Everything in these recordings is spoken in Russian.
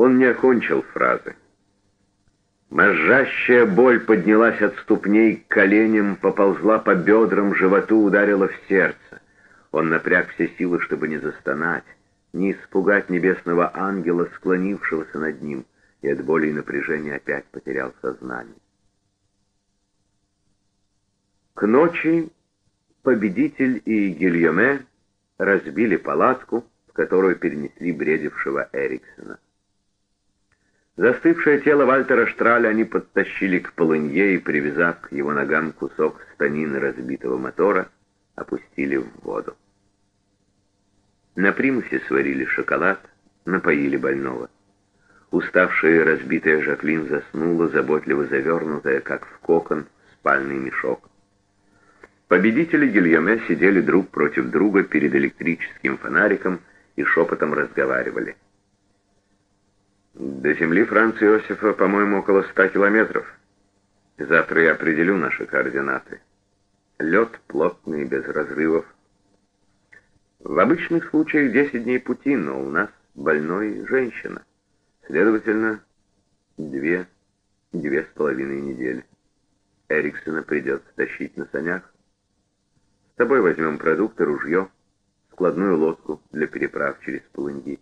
Он не окончил фразы. Мозжащая боль поднялась от ступней к коленям, поползла по бедрам, животу ударила в сердце. Он напряг все силы, чтобы не застонать, не испугать небесного ангела, склонившегося над ним, и от боли и напряжения опять потерял сознание. К ночи победитель и Гильоме разбили палатку, в которую перенесли бредившего Эриксона. Застывшее тело Вальтера Штраля они подтащили к полынье и, привязав к его ногам кусок станины разбитого мотора, опустили в воду. На примусе сварили шоколад, напоили больного. Уставшая и разбитая Жаклин заснула, заботливо завернутая, как в кокон, в спальный мешок. Победители Гильоме сидели друг против друга перед электрическим фонариком и шепотом разговаривали. «До земли Франца Иосифа, по-моему, около ста километров. Завтра я определю наши координаты. Лед плотный, без разрывов. В обычных случаях 10 дней пути, но у нас больной женщина. Следовательно, две, две с половиной недели. Эриксона придется тащить на санях. С тобой возьмем продукты, ружье, складную лодку для переправ через полыньи.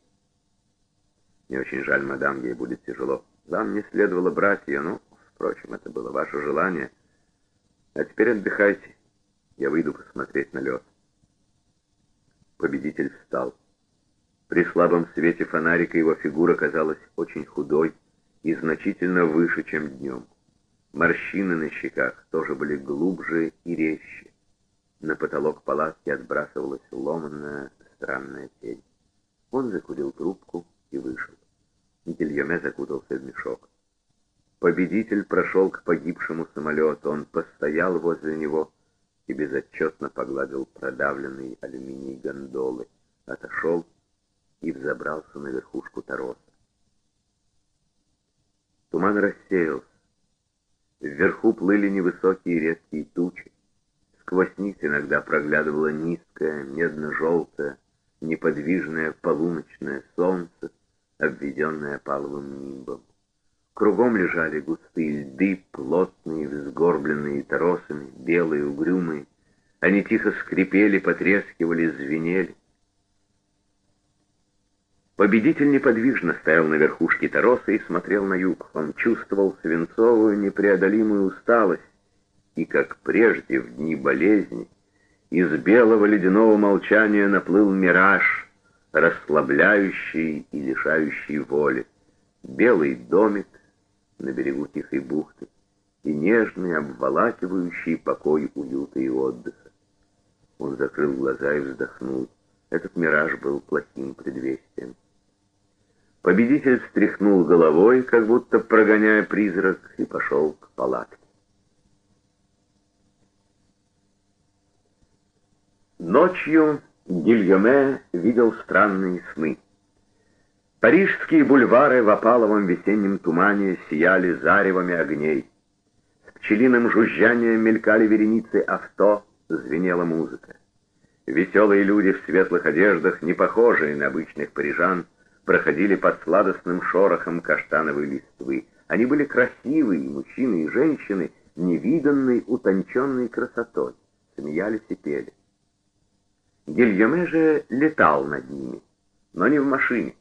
Мне очень жаль, мадам, ей будет тяжело. Вам не следовало брать ее, но, впрочем, это было ваше желание. А теперь отдыхайте. Я выйду посмотреть на лед. Победитель встал. При слабом свете фонарика его фигура казалась очень худой и значительно выше, чем днем. Морщины на щеках тоже были глубже и резче. На потолок палатки отбрасывалась ломанная странная тень. Он закурил трубку и вышел. Гильоме закутался в мешок. Победитель прошел к погибшему самолету. Он постоял возле него и безотчетно погладил продавленный алюминий гондолы. Отошел и взобрался на верхушку тороса. Туман рассеялся. Вверху плыли невысокие редкие тучи. Сквозь них иногда проглядывало низкое, медно-желтое, неподвижное полуночное солнце, обведенное паловым нимбом. Кругом лежали густые льды, плотные, взгорбленные торосами, белые, угрюмые. Они тихо скрипели, потрескивали, звенели. Победитель неподвижно стоял на верхушке тороса и смотрел на юг. Он чувствовал свинцовую непреодолимую усталость, и, как прежде, в дни болезни, из белого ледяного молчания наплыл мираж, расслабляющий и лишающий воли. Белый домик на берегу тихой бухты и нежный, обволакивающий покой уюта и отдыха. Он закрыл глаза и вздохнул. Этот мираж был плохим предвестием. Победитель встряхнул головой, как будто прогоняя призрак, и пошел к палатке. Ночью Гильоме видел странные сны. Парижские бульвары в опаловом весеннем тумане сияли заревами огней. С пчелиным жужжанием мелькали вереницы авто, звенела музыка. Веселые люди в светлых одеждах, не похожие на обычных парижан, проходили под сладостным шорохом каштановой листвы. Они были красивые, мужчины и женщины, невиданной, утонченной красотой, смеялись и пели. Гильоме же летал над ними, но не в машине.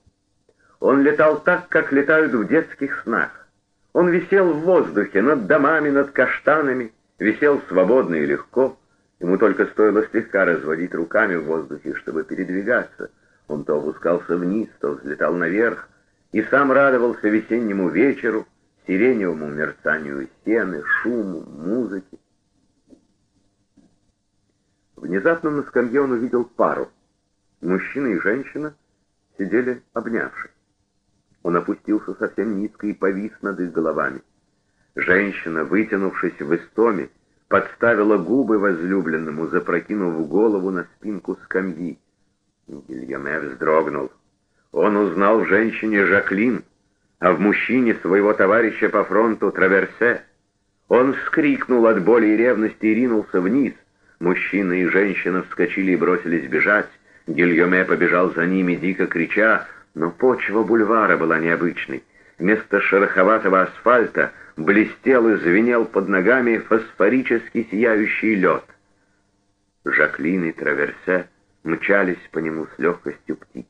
Он летал так, как летают в детских снах. Он висел в воздухе, над домами, над каштанами, висел свободно и легко. Ему только стоило слегка разводить руками в воздухе, чтобы передвигаться — он то опускался вниз, то взлетал наверх, и сам радовался весеннему вечеру, сиреневому мерцанию стены, шуму, музыке. Внезапно на скамье он увидел пару. Мужчина и женщина сидели обнявшись. Он опустился совсем низко и повис над их головами. Женщина, вытянувшись в истоме, подставила губы возлюбленному, запрокинув голову на спинку скамьи. Гильоме вздрогнул. Он узнал в женщине Жаклин, а в мужчине своего товарища по фронту Траверсе. Он вскрикнул от боли и ревности и ринулся вниз. Мужчина и женщина вскочили и бросились бежать. Гильоме побежал за ними, дико крича, Но почва бульвара была необычной. Вместо шероховатого асфальта блестел и звенел под ногами фосфорически сияющий лед. Жаклин и Траверсе мчались по нему с легкостью птиц.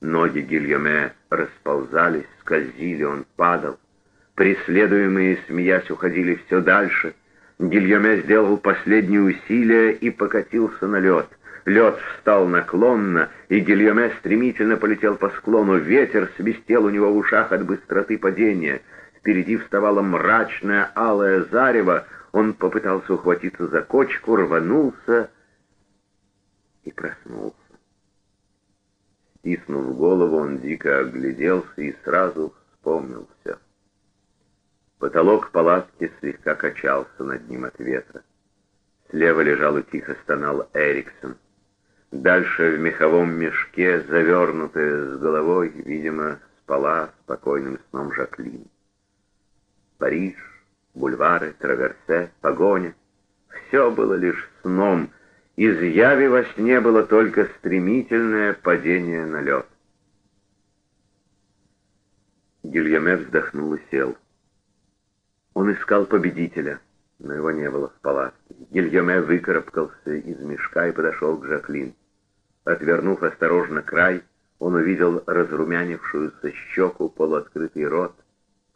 Ноги Гильоме расползались, скользили, он падал. Преследуемые, смеясь, уходили все дальше. Гильоме сделал последние усилия и покатился на лед. Лед встал наклонно, и Гильоме стремительно полетел по склону. Ветер свистел у него в ушах от быстроты падения. Впереди вставало мрачное алое зарево. Он попытался ухватиться за кочку, рванулся и проснулся. Стиснув голову, он дико огляделся и сразу вспомнил все. Потолок палатки слегка качался над ним от ветра. Слева лежал и тихо стонал Эриксон. Дальше в меховом мешке, завернутая с головой, видимо, спала спокойным сном Жаклин. Париж, бульвары, траверсе, погоня — все было лишь сном. Из яви во сне было только стремительное падение на лед. Гильяме вздохнул и сел. Он искал победителя, но его не было в палатке. Гильяме выкарабкался из мешка и подошел к Жаклин. Отвернув осторожно край, он увидел разрумянившуюся щеку, полуоткрытый рот.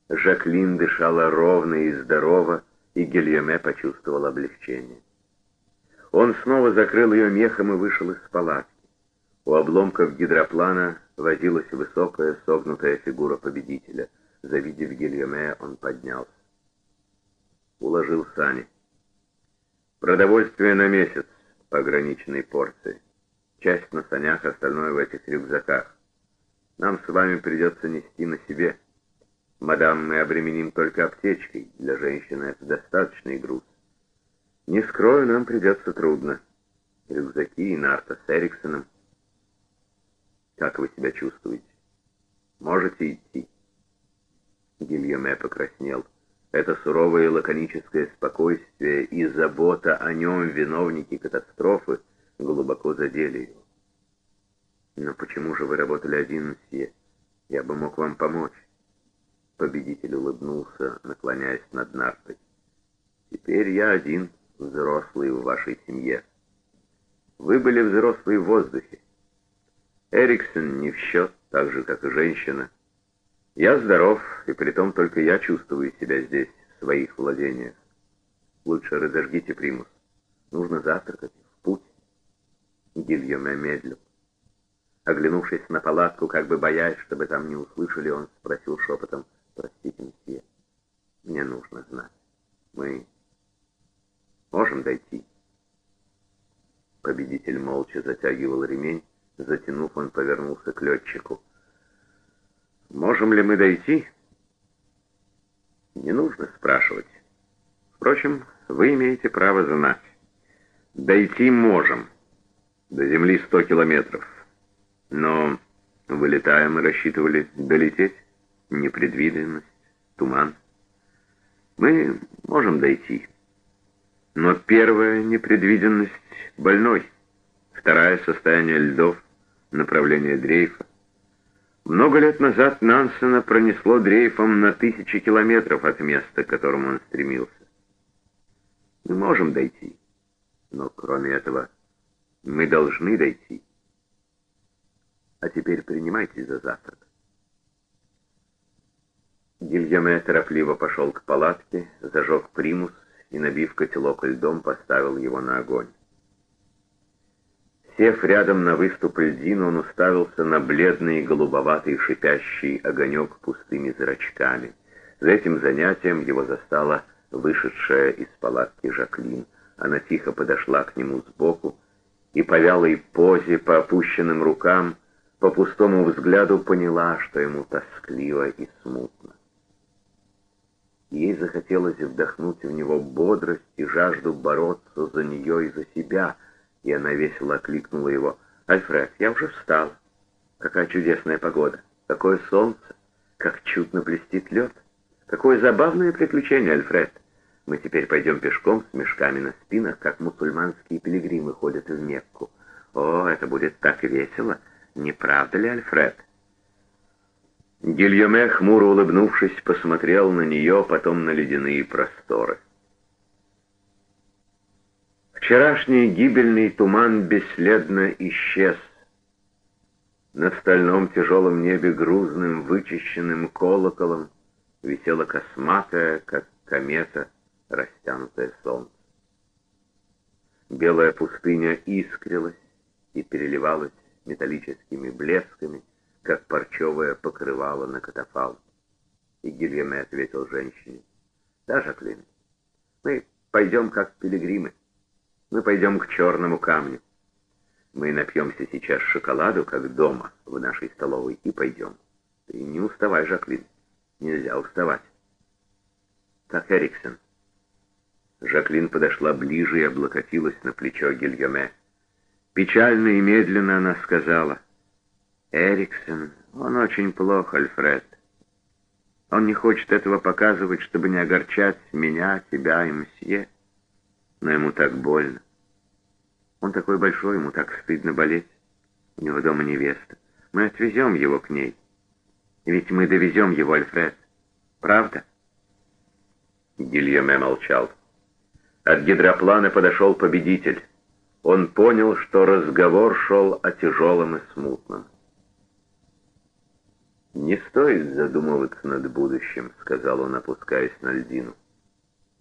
Жаклин дышала ровно и здорово, и Гильоме почувствовал облегчение. Он снова закрыл ее мехом и вышел из палатки. У обломков гидроплана возилась высокая согнутая фигура победителя. Завидев Гильоме, он поднялся. Уложил сани. Продовольствие на месяц по ограниченной порции. Часть на санях, остальное в этих рюкзаках. Нам с вами придется нести на себе. Мадам, мы обременим только аптечкой. Для женщины это достаточный груз. Не скрою, нам придется трудно. Рюкзаки и нарта с Эриксоном. Как вы себя чувствуете? Можете идти? Гильоме покраснел. Это суровое лаконическое спокойствие и забота о нем, виновники катастрофы, глубоко задели его. «Но почему же вы работали один, мсье? Я бы мог вам помочь». Победитель улыбнулся, наклоняясь над нартой. «Теперь я один, взрослый в вашей семье. Вы были взрослые в воздухе. Эриксон не в счет, так же, как и женщина. Я здоров, и притом только я чувствую себя здесь, в своих владениях. Лучше разожгите примус. Нужно завтракать, в путь». Гильоме медлил. Оглянувшись на палатку, как бы боясь, чтобы там не услышали, он спросил шепотом, «Простите, месье, мне нужно знать. Мы можем дойти?» Победитель молча затягивал ремень, затянув, он повернулся к летчику. «Можем ли мы дойти?» «Не нужно спрашивать. Впрочем, вы имеете право знать. Дойти можем». До земли сто километров. Но вылетая мы рассчитывали долететь. Непредвиденность, туман. Мы можем дойти. Но первая непредвиденность — больной. Вторая — состояние льдов, направление дрейфа. Много лет назад Нансена пронесло дрейфом на тысячи километров от места, к которому он стремился. Мы можем дойти, но кроме этого мы должны дойти. А теперь принимайтесь за завтрак. Гильоме торопливо пошел к палатке, зажег примус и, набив котелок льдом, поставил его на огонь. Сев рядом на выступ льдин, он уставился на бледный голубоватый шипящий огонек пустыми зрачками. За этим занятием его застала вышедшая из палатки Жаклин. Она тихо подошла к нему сбоку, и по вялой позе, по опущенным рукам, по пустому взгляду поняла, что ему тоскливо и смутно. Ей захотелось вдохнуть в него бодрость и жажду бороться за нее и за себя, и она весело окликнула его. «Альфред, я уже встал. Какая чудесная погода! Какое солнце! Как чудно блестит лед! Какое забавное приключение, Альфред!» Мы теперь пойдем пешком с мешками на спинах, как мусульманские пилигримы ходят в Мекку. О, это будет так весело, не правда ли, Альфред? Гильоме, хмуро улыбнувшись, посмотрел на нее, потом на ледяные просторы. Вчерашний гибельный туман бесследно исчез. На стальном тяжелом небе грузным вычищенным колоколом висела косматая, как комета, растянутое солнце. Белая пустыня искрилась и переливалась металлическими блесками, как парчевое покрывало на катафалке. И Гильяме ответил женщине, «Да, Жаклин, мы пойдем как пилигримы. Мы пойдем к черному камню. Мы напьемся сейчас шоколаду, как дома, в нашей столовой, и пойдем. Ты не уставай, Жаклин. Нельзя уставать. Так, Эриксон». Жаклин подошла ближе и облокотилась на плечо Гильоме. Печально и медленно она сказала, «Эриксон, он очень плох, Альфред. Он не хочет этого показывать, чтобы не огорчать меня, тебя и мсье но ему так больно. Он такой большой, ему так стыдно болеть. У него дома невеста. Мы отвезем его к ней. Ведь мы довезем его, Альфред. Правда?» Гильоме молчал. От гидроплана подошел победитель. Он понял, что разговор шел о тяжелом и смутном. «Не стоит задумываться над будущим», — сказал он, опускаясь на льдину.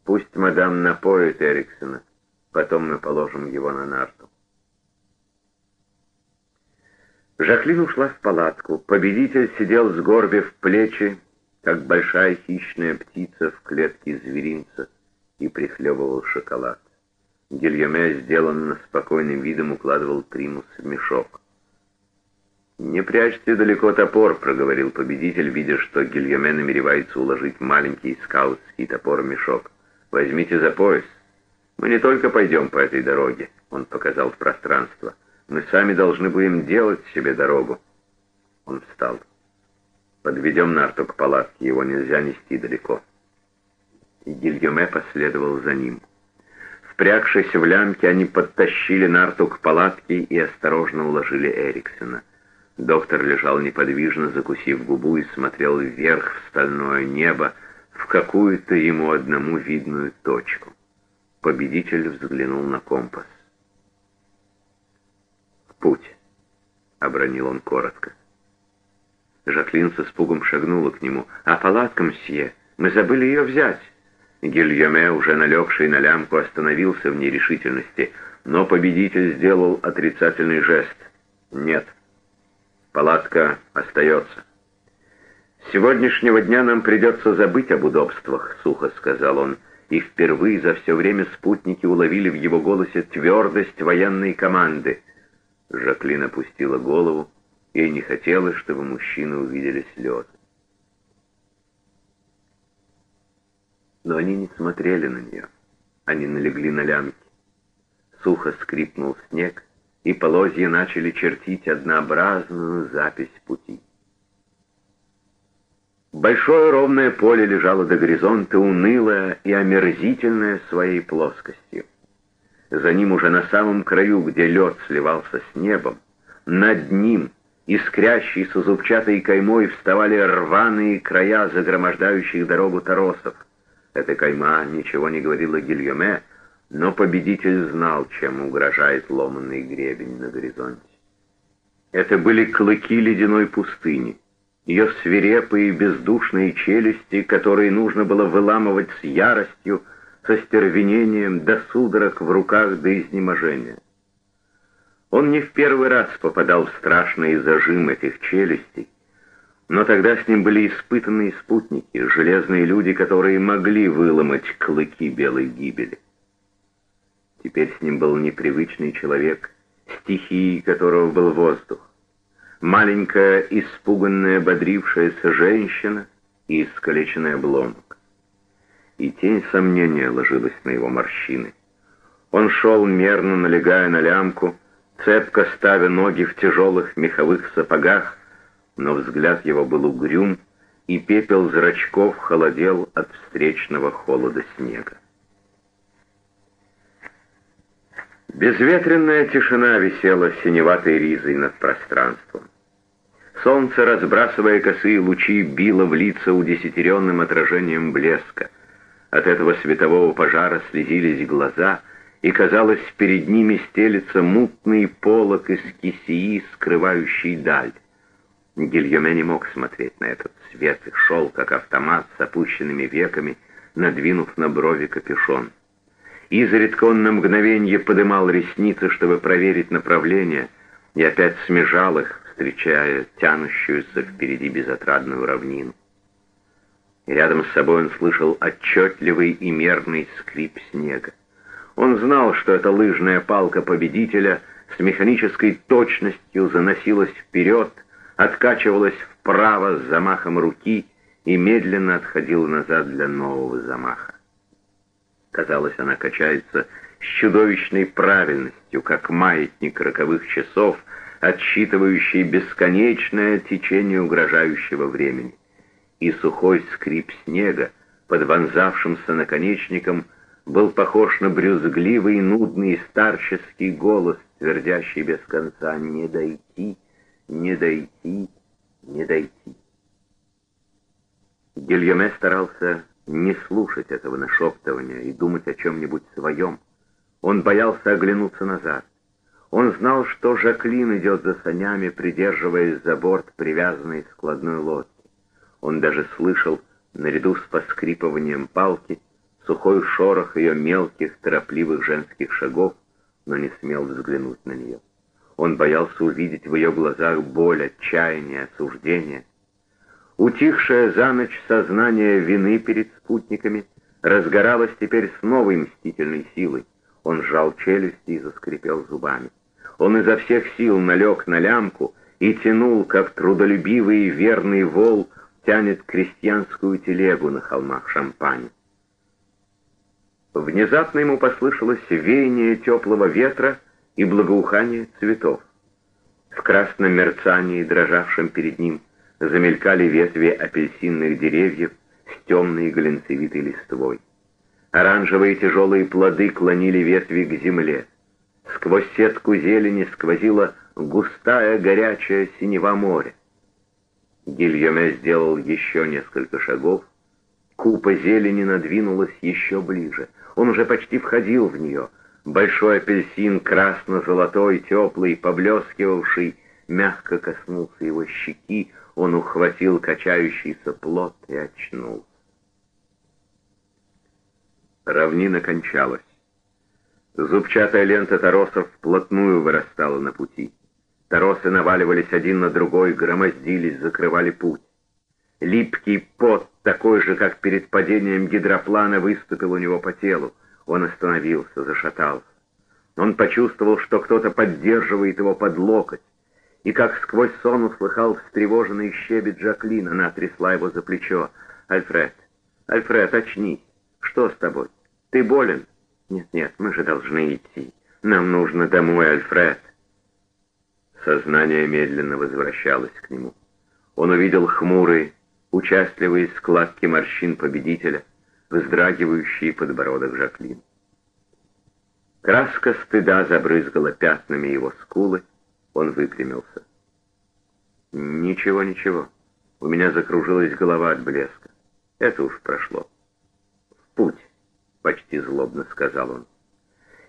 Пусть мадам напоит Эриксона, потом мы положим его на нарту. Жаклин ушла в палатку. Победитель сидел, сгорбив плечи, как большая хищная птица в клетке зверинца, и прихлебывал шоколад. Гильоме, сделанно спокойным видом, укладывал примус в мешок. «Не прячьте далеко топор», — проговорил победитель, видя, что Гильоме намеревается уложить маленький скаутский топор в мешок. Возьмите за пояс. Мы не только пойдем по этой дороге, он показал в пространство. Мы сами должны будем делать себе дорогу. Он встал. Подведем нарту к палатке, его нельзя нести далеко. И Гильюме последовал за ним. Впрягшись в лямки, они подтащили нарту к палатке и осторожно уложили Эриксона. Доктор лежал неподвижно, закусив губу, и смотрел вверх в стальное небо, в какую-то ему одному видную точку. Победитель взглянул на компас. «В путь», — обронил он коротко. Жаклин с испугом шагнула к нему. «А палатка, мсье? Мы забыли ее взять». Гильоме, уже налегший на лямку, остановился в нерешительности, но победитель сделал отрицательный жест. «Нет, палатка остается». «С сегодняшнего дня нам придется забыть об удобствах», — сухо сказал он, и впервые за все время спутники уловили в его голосе твердость военной команды. Жаклин опустила голову, ей не хотелось, чтобы мужчины увидели слезы. Но они не смотрели на нее, они налегли на лямки. Сухо скрипнул снег, и полозья начали чертить однообразную запись пути. Большое ровное поле лежало до горизонта, унылое и омерзительное своей плоскостью. За ним уже на самом краю, где лед сливался с небом, над ним, искрящейся зубчатой каймой, вставали рваные края загромождающих дорогу торосов. Эта кайма ничего не говорила Гильоме, но победитель знал, чем угрожает ломанный гребень на горизонте. Это были клыки ледяной пустыни — ее свирепые бездушные челюсти, которые нужно было выламывать с яростью, со стервенением, до судорог в руках до изнеможения. Он не в первый раз попадал в страшный зажим этих челюстей, но тогда с ним были испытанные спутники, железные люди, которые могли выломать клыки белой гибели. Теперь с ним был непривычный человек, стихией которого был воздух маленькая, испуганная, бодрившаяся женщина и искалеченный обломок. И тень сомнения ложилась на его морщины. Он шел, мерно налегая на лямку, цепко ставя ноги в тяжелых меховых сапогах, но взгляд его был угрюм, и пепел зрачков холодел от встречного холода снега. Безветренная тишина висела синеватой ризой над пространством. Солнце, разбрасывая косые лучи, било в лица удесятеренным отражением блеска. От этого светового пожара слезились глаза, и, казалось, перед ними стелится мутный полог из кисии, скрывающий даль. Гильоме не мог смотреть на этот свет и шел, как автомат с опущенными веками, надвинув на брови капюшон. Изредка он на мгновение подымал ресницы, чтобы проверить направление, и опять смежал их, встречая тянущуюся впереди безотрадную равнину. И рядом с собой он слышал отчетливый и мерный скрип снега. Он знал, что эта лыжная палка победителя с механической точностью заносилась вперед, откачивалась вправо с замахом руки и медленно отходила назад для нового замаха. Казалось, она качается с чудовищной правильностью, как маятник роковых часов — отсчитывающий бесконечное течение угрожающего времени. И сухой скрип снега под вонзавшимся наконечником был похож на брюзгливый, нудный старческий голос, твердящий без конца «Не дойти, не дойти, не дойти». Гильоме старался не слушать этого нашептывания и думать о чем-нибудь своем. Он боялся оглянуться назад. Он знал, что Жаклин идет за санями, придерживаясь за борт привязанной складной лодки. Он даже слышал, наряду с поскрипыванием палки, сухой шорох ее мелких, торопливых женских шагов, но не смел взглянуть на нее. Он боялся увидеть в ее глазах боль, отчаяние, осуждение. Утихшее за ночь сознание вины перед спутниками разгоралось теперь с новой мстительной силой. Он сжал челюсти и заскрипел зубами. Он изо всех сил налег на лямку и тянул, как трудолюбивый и верный вол тянет крестьянскую телегу на холмах Шампани. Внезапно ему послышалось веяние теплого ветра и благоухание цветов. В красном мерцании, дрожавшем перед ним, замелькали ветви апельсинных деревьев с темной глинцевитой листвой. Оранжевые тяжелые плоды клонили ветви к земле. Сквозь сетку зелени сквозила густая горячая синева моря. Гильоме сделал еще несколько шагов. Купа зелени надвинулась еще ближе. Он уже почти входил в нее. Большой апельсин, красно-золотой, теплый, поблескивавший, мягко коснулся его щеки. Он ухватил качающийся плод и очнулся. Равнина кончалась. Зубчатая лента торосов вплотную вырастала на пути. Торосы наваливались один на другой, громоздились, закрывали путь. Липкий пот, такой же, как перед падением гидроплана, выступил у него по телу. Он остановился, зашатался. Он почувствовал, что кто-то поддерживает его под локоть, и как сквозь сон услыхал встревоженный щебет Жаклин. Она трясла его за плечо. «Альфред, Альфред, очнись! Что с тобой? Ты болен?» «Нет-нет, мы же должны идти. Нам нужно домой, Альфред». Сознание медленно возвращалось к нему. Он увидел хмурые, участливые складки морщин победителя, вздрагивающие подбородок Жаклин. Краска стыда забрызгала пятнами его скулы, он выпрямился. «Ничего, ничего, у меня закружилась голова от блеска. Это уж прошло. В путь» почти злобно сказал он.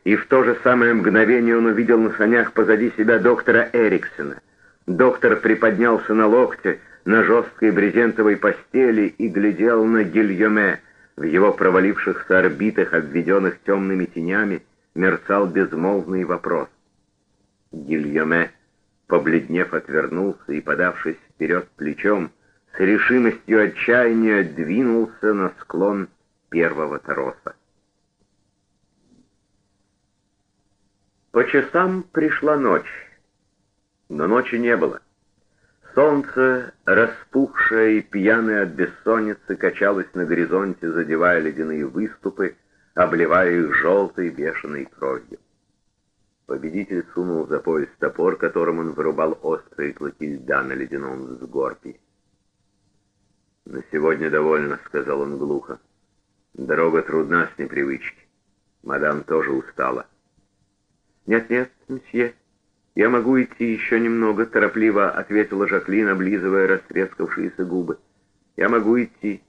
И в то же самое мгновение он увидел на санях позади себя доктора Эриксона. Доктор приподнялся на локте на жесткой брезентовой постели и глядел на Гильоме. В его провалившихся орбитах, обведенных темными тенями, мерцал безмолвный вопрос. Гильоме, побледнев, отвернулся и, подавшись вперед плечом, с решимостью отчаяния двинулся на склон первого тороса. По часам пришла ночь, но ночи не было. Солнце, распухшее и пьяное от бессонницы, качалось на горизонте, задевая ледяные выступы, обливая их желтой бешеной кровью. Победитель сунул за пояс топор, которым он вырубал острые клыки льда на ледяном взгорпе. «На сегодня довольно», — сказал он глухо. «Дорога трудна с непривычки. Мадам тоже устала». «Нет-нет, мсье, «Я могу идти еще немного», — торопливо ответила Жаклин, облизывая растрескавшиеся губы. «Я могу идти».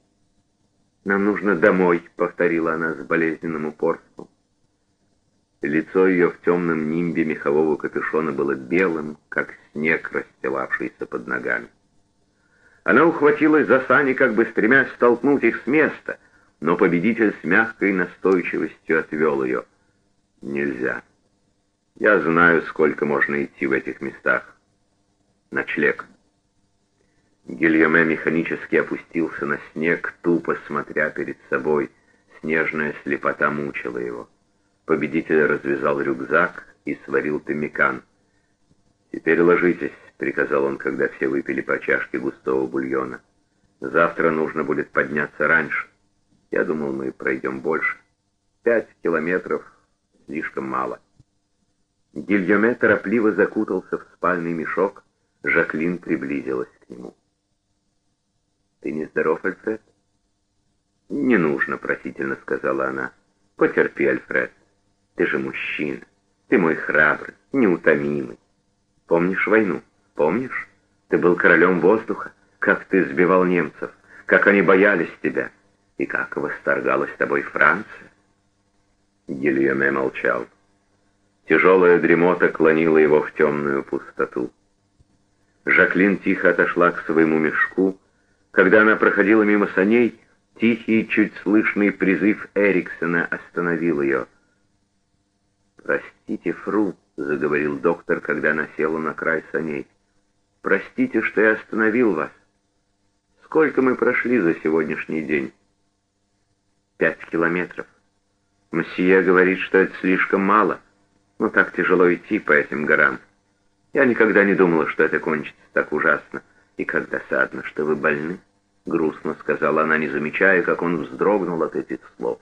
«Нам нужно домой», — повторила она с болезненным упорством. Лицо ее в темном нимбе мехового капюшона было белым, как снег, расстилавшийся под ногами. Она ухватилась за сани, как бы стремясь столкнуть их с места, но победитель с мягкой настойчивостью отвел ее. «Нельзя. Я знаю, сколько можно идти в этих местах. Ночлег». Гильоме механически опустился на снег, тупо смотря перед собой. Снежная слепота мучила его. Победитель развязал рюкзак и сварил пемикан. «Теперь ложитесь», — приказал он, когда все выпили по чашке густого бульона. «Завтра нужно будет подняться раньше. Я думал, мы пройдем больше. Пять километров слишком мало». Гильоме торопливо закутался в спальный мешок. Жаклин приблизилась к нему. «Ты не здоров, Альфред?» «Не нужно», — просительно сказала она. «Потерпи, Альфред. Ты же мужчина. Ты мой храбрый, неутомимый. Помнишь войну? Помнишь? Ты был королем воздуха. Как ты сбивал немцев. Как они боялись тебя. И как восторгалась тобой Франция?» Гильоме молчал. Тяжелая дремота клонила его в темную пустоту. Жаклин тихо отошла к своему мешку, когда она проходила мимо саней, тихий, чуть слышный призыв Эриксона остановил ее. «Простите, Фру», — заговорил доктор, когда она села на край саней. «Простите, что я остановил вас. Сколько мы прошли за сегодняшний день?» «Пять километров. Мсье говорит, что это слишком мало, но так тяжело идти по этим горам. Я никогда не думала, что это кончится так ужасно. «И как досадно, что вы больны», — грустно сказала она, не замечая, как он вздрогнул от этих слов.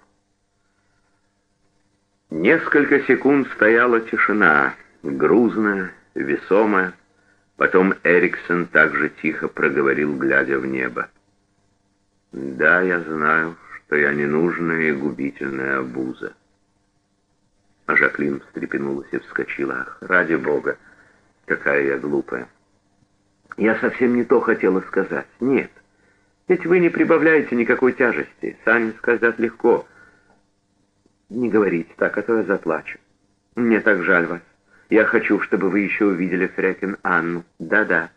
Несколько секунд стояла тишина, грузная, весомая. Потом Эриксон также тихо проговорил, глядя в небо. «Да, я знаю, что я ненужная и губительная обуза». А Жаклин встрепенулась и вскочила. «Ах, ради бога, какая я глупая!» Я совсем не то хотела сказать. Нет. Ведь вы не прибавляете никакой тяжести. Сами сказать легко. Не говорите так, а то я заплачу. Мне так жаль вас. Я хочу, чтобы вы еще увидели Фрекин Анну. Да-да.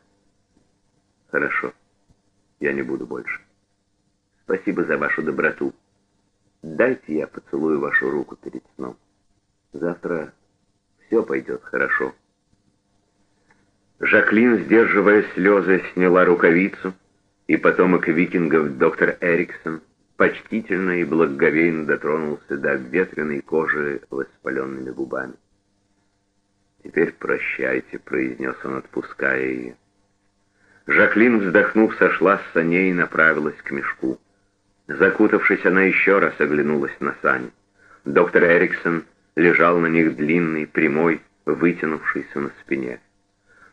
Хорошо. Я не буду больше. Спасибо за вашу доброту. Дайте я поцелую вашу руку перед сном. Завтра все пойдет хорошо. Жаклин, сдерживая слезы, сняла рукавицу, и потомок викингов доктор Эриксон почтительно и благоговейно дотронулся до ветреной кожи воспаленными губами. «Теперь прощайте», — произнес он, отпуская ее. Жаклин, вздохнув, сошла с саней и направилась к мешку. Закутавшись, она еще раз оглянулась на сани. Доктор Эриксон лежал на них длинный, прямой, вытянувшийся на спине.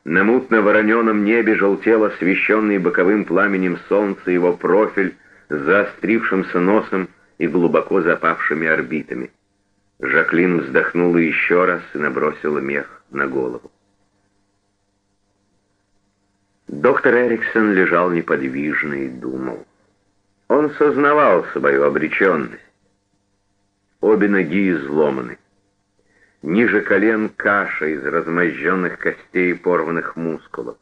На мутно-вороненом небе желтел освещенный боковым пламенем солнца его профиль с заострившимся носом и глубоко запавшими орбитами. Жаклин вздохнула еще раз и набросила мех на голову. Доктор Эриксон лежал неподвижно и думал. Он сознавал свою обреченность. Обе ноги изломаны. Ниже колен каша из размозженных костей и порванных мускулов.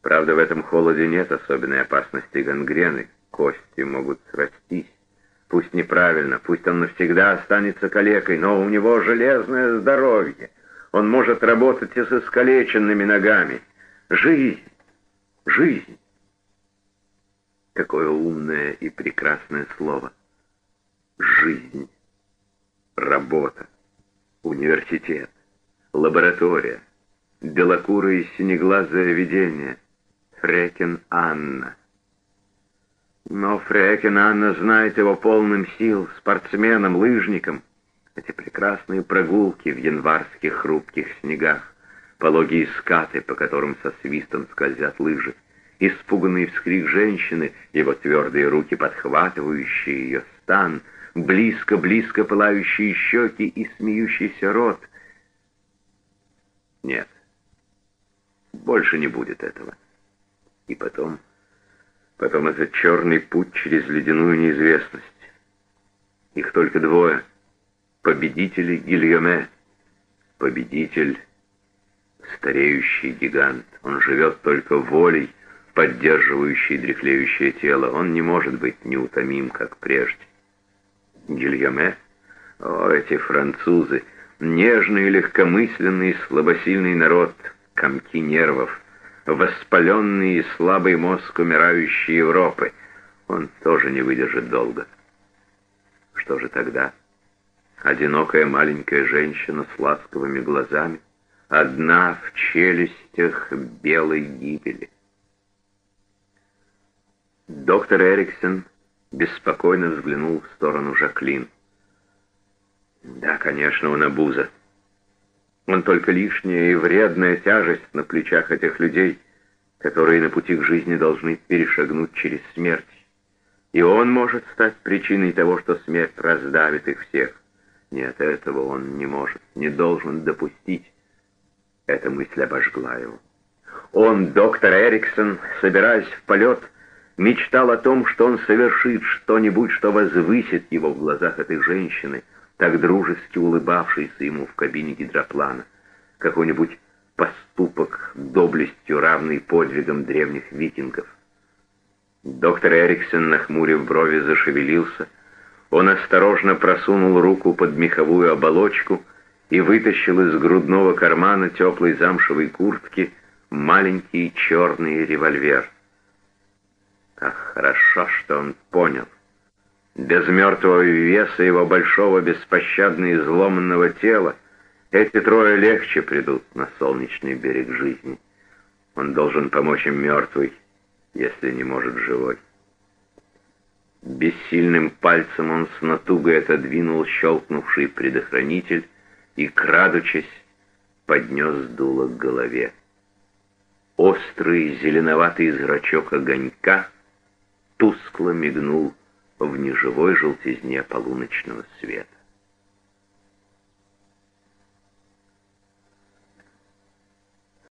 Правда, в этом холоде нет особенной опасности гангрены. Кости могут срастись. Пусть неправильно, пусть он навсегда останется калекой, но у него железное здоровье. Он может работать и с искалеченными ногами. Жизнь! Жизнь! Какое умное и прекрасное слово. Жизнь. Работа университет, лаборатория, белокурое и синеглазое видение, Фрекен Анна. Но Фрекен Анна знает его полным сил, спортсменом, лыжником. Эти прекрасные прогулки в январских хрупких снегах, пологие скаты, по которым со свистом скользят лыжи, испуганный вскрик женщины, его твердые руки, подхватывающие ее стан — близко-близко пылающие щеки и смеющийся рот. Нет, Больше не будет этого. И потом... Потом этот черный путь через ледяную неизвестность. Их только двое. Победители Гильоме. Победитель — стареющий гигант. Он живет только волей, поддерживающей дряхлеющее тело. Он не может быть неутомим, как прежде. Гильоме? О, эти французы! Нежный, легкомысленный, слабосильный народ, комки нервов, воспаленный и слабый мозг умирающей Европы. Он тоже не выдержит долго. Что же тогда? Одинокая маленькая женщина с ласковыми глазами, одна в челюстях белой гибели. Доктор Эриксон беспокойно взглянул в сторону Жаклин. Да, конечно, он обуза. Он только лишняя и вредная тяжесть на плечах этих людей, которые на пути к жизни должны перешагнуть через смерть. И он может стать причиной того, что смерть раздавит их всех. Нет, этого он не может, не должен допустить. Эта мысль обожгла его. Он, доктор Эриксон, собираясь в полет, мечтал о том, что он совершит что-нибудь, что возвысит его в глазах этой женщины, так дружески улыбавшейся ему в кабине гидроплана, какой-нибудь поступок доблестью, равный подвигам древних викингов. Доктор Эриксон, нахмурив брови, зашевелился. Он осторожно просунул руку под меховую оболочку и вытащил из грудного кармана теплой замшевой куртки маленький черный револьвер. Как хорошо, что он понял. Без мертвого веса его большого, беспощадно изломанного тела эти трое легче придут на солнечный берег жизни. Он должен помочь им мертвый, если не может живой. Бессильным пальцем он с натугой отодвинул щелкнувший предохранитель и, крадучись, поднес дуло к голове. Острый зеленоватый зрачок огонька тускло мигнул в неживой желтизне полуночного света.